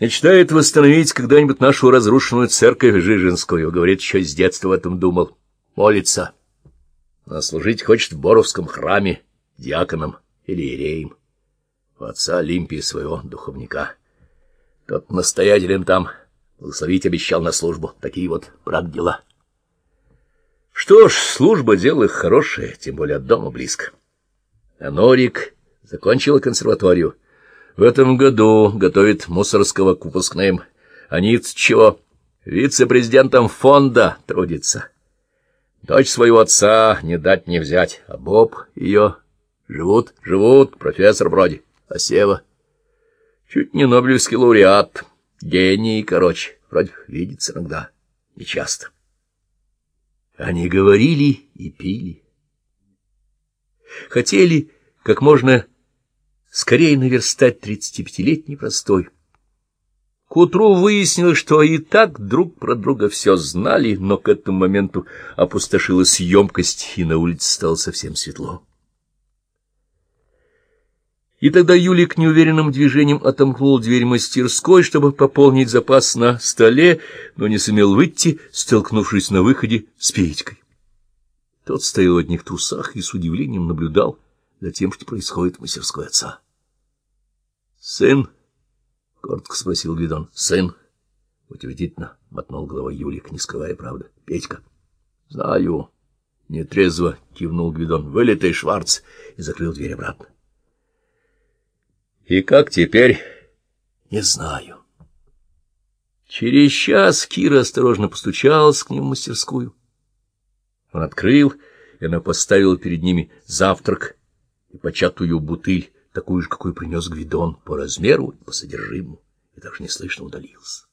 Мечтает восстановить когда-нибудь нашу разрушенную церковь Жижинскую. Говорит, еще с детства в этом думал. Молится. А служить хочет в Боровском храме диаконом или иереем. У отца Олимпии своего духовника. Тот настоятелем там благословить обещал на службу. Такие вот, брат, дела. Что ж, служба — дело хорошее, тем более от дома близко. А Норик закончила консерваторию. В этом году готовит мусорского к выпускным. А Ниц чего? Вице-президентом фонда трудится. Дочь своего отца не дать не взять, а Боб ее... Живут, живут, профессор вроде, а Сева... Чуть не Нобелевский лауреат, гений, короче, вроде видится иногда, нечасто. Они говорили и пили. Хотели как можно скорее наверстать тридцатипятилетний простой. К утру выяснилось, что и так друг про друга все знали, но к этому моменту опустошилась емкость, и на улице стало совсем светло. И тогда Юлик неуверенным движением отомкнул дверь мастерской, чтобы пополнить запас на столе, но не сумел выйти, столкнувшись на выходе с Петькой. Тот стоял в одних трусах и с удивлением наблюдал за тем, что происходит в мастерской отца. — Сын? — коротко спросил Гвидон. — Сын? — утвердительно мотнул головой Юлик, не скрывая правды. — Петька. — Знаю. Нетрезво кивнул Гвидон. — Вылитый Шварц! И закрыл дверь обратно. И как теперь? Не знаю. Через час Кира осторожно постучалась к нему в мастерскую. Он открыл, и она поставила перед ними завтрак и початую бутыль, такую же, какую принес Гвидон, по размеру и по содержимому, и даже неслышно удалился.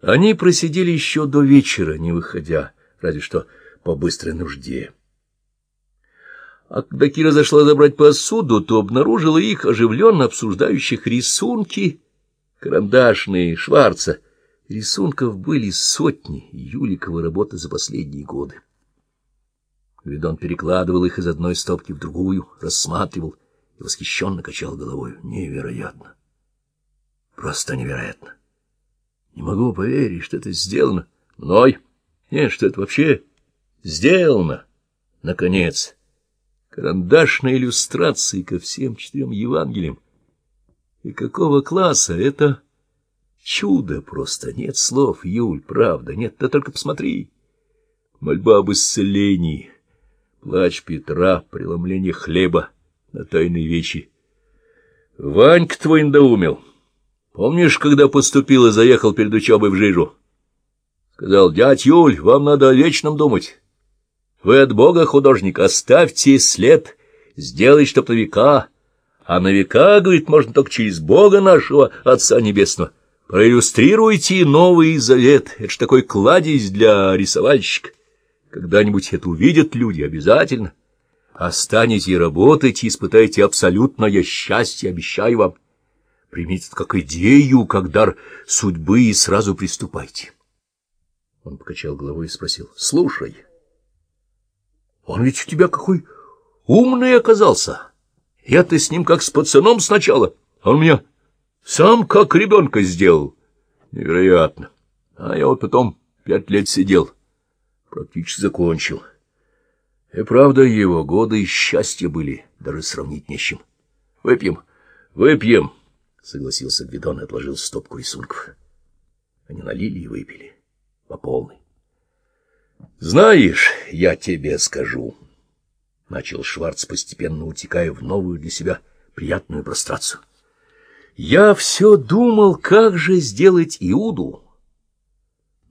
Они просидели еще до вечера, не выходя, разве что по быстрой нужде. А когда Кира зашла забрать посуду, то обнаружила их оживленно обсуждающих рисунки, карандашные, Шварца. Рисунков были сотни Юликовой работы за последние годы. Видон перекладывал их из одной стопки в другую, рассматривал и восхищенно качал головой. Невероятно! Просто невероятно! Не могу поверить, что это сделано мной. Нет, что это вообще сделано. Наконец! карандашные иллюстрации ко всем четырем Евангелиям. И какого класса? Это чудо просто. Нет слов, Юль, правда, нет, да только посмотри. Мольба об исцелении, плач Петра, преломление хлеба на тайной вечи. Ванька твой надоумел. Помнишь, когда поступил и заехал перед учебой в Жижу? Сказал, дядь Юль, вам надо о вечном думать. Вы от Бога, художник, оставьте след, сделай, чтоб на века. А на века, говорит, можно только через Бога нашего Отца Небесного. Проиллюстрируйте Новый Завет. Это ж такой кладезь для рисовальщика. Когда-нибудь это увидят люди обязательно. Останете и испытаете абсолютное счастье, обещаю вам. Примите это как идею, как дар судьбы, и сразу приступайте. Он покачал головой и спросил, — Слушай, — он ведь у тебя какой умный оказался. Я-то с ним как с пацаном сначала, а он меня сам как ребенка сделал. Невероятно. А я вот потом пять лет сидел, практически закончил. И правда, его годы и счастья были, даже сравнить не с чем. Выпьем, выпьем, — согласился Гвидон и отложил стопку рисунков. Они налили и выпили по полной. Знаешь, я тебе скажу, — начал Шварц, постепенно утекая в новую для себя приятную прострацию. Я все думал, как же сделать Иуду.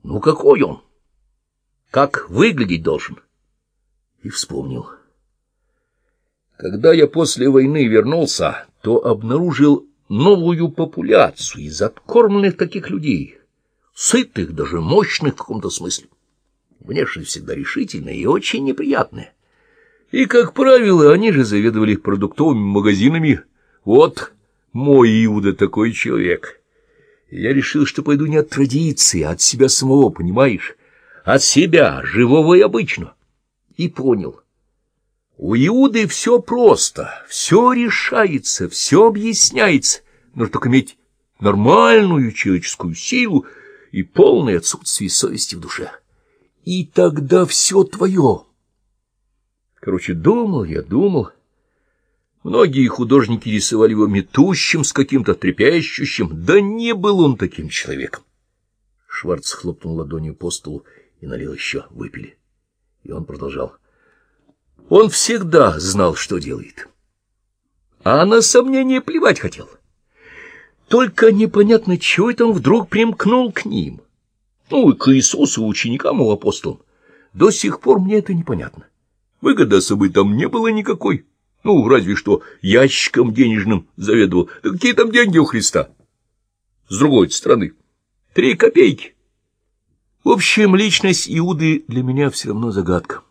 Ну, какой он? Как выглядеть должен? И вспомнил. Когда я после войны вернулся, то обнаружил новую популяцию из откормленных таких людей, сытых, даже мощных в каком-то смысле внешне всегда решительные и очень неприятные. И, как правило, они же заведовали продуктовыми магазинами. Вот мой Иуда такой человек. я решил, что пойду не от традиции, а от себя самого, понимаешь? От себя, живого и обычного. И понял. У Иуды все просто, все решается, все объясняется. Нужно только иметь нормальную человеческую силу и полное отсутствие совести в душе. И тогда все твое. Короче, думал я, думал. Многие художники рисовали его метущим, с каким-то трепещущим. Да не был он таким человеком. Шварц хлопнул ладонью по столу и налил еще. Выпили. И он продолжал. Он всегда знал, что делает. А на сомнение плевать хотел. Только непонятно, чего это он вдруг примкнул к ним. Ну, и к Иисусу, ученикам его апостолам. До сих пор мне это непонятно. Выгоды особой там не было никакой. Ну, разве что ящиком денежным заведовал. Да какие там деньги у Христа? С другой стороны, три копейки. В общем, личность Иуды для меня все равно загадка.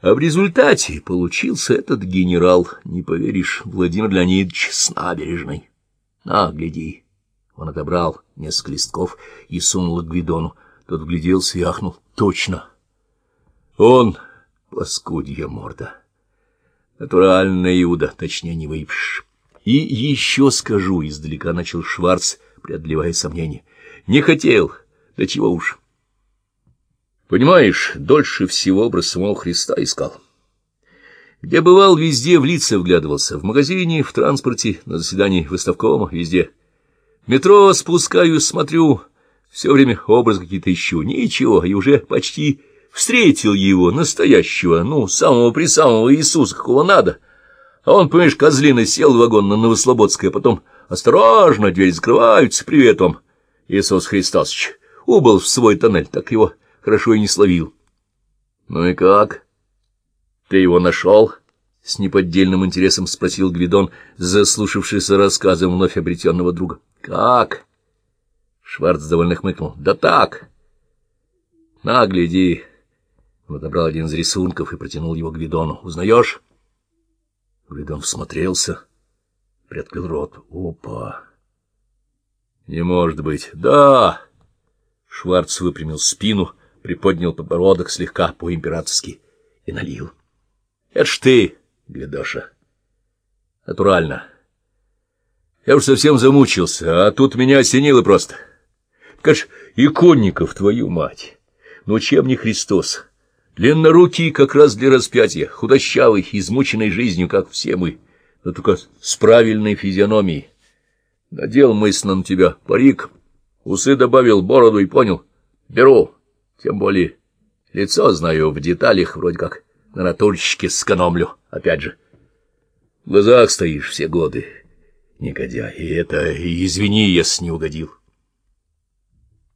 А в результате получился этот генерал, не поверишь, Владимир Леонидович с набережной. На, гляди. Он отобрал несколько листков и сунул к Гвидону. Тот вгляделся и ахнул. Точно. Он Паскудья морда. Натуральная Иуда, точнее не выпьешь. И еще скажу, издалека начал Шварц, преодолевая сомнения. Не хотел, да чего уж. Понимаешь, дольше всего образ самого Христа искал. Где бывал, везде в лица вглядывался. В магазине, в транспорте, на заседании выставкома, везде. Метро спускаюсь, смотрю, все время образ какие-то ищу. Ничего, и уже почти встретил его, настоящего, ну, самого-присамого Иисуса, какого надо. А он, понимаешь, козлина сел в вагон на Новослободское, потом осторожно, дверь закрываются, привет вам, Иисус Христосович. Убыл в свой тоннель, так его хорошо и не словил. — Ну и как? Ты его нашел? — с неподдельным интересом спросил Гвидон, заслушавшийся рассказом вновь обретенного друга. — Как? Шварц довольно хмыкнул. — Да так. — На, гляди. Он отобрал один из рисунков и протянул его Гвидону. — Узнаешь? Гвидон всмотрелся, приоткрыл рот. — Опа! — Не может быть. — Да! Шварц выпрямил спину, приподнял подбородок слегка по-императорски и налил. — Это ж ты, Гвидоша. — Натурально. Я уж совсем замучился, а тут меня осенило просто. Каш, иконников, твою мать! Ну чем не Христос? — Длиннорукий как раз для распятия, худощавый, измученный жизнью, как все мы, но только с правильной физиономией. Надел мысленно на тебя парик, усы добавил, бороду и понял. Беру, тем более лицо знаю в деталях, вроде как на натурщике сэкономлю, опять же. В глазах стоишь все годы, негодяй, и это, извини, если не угодил.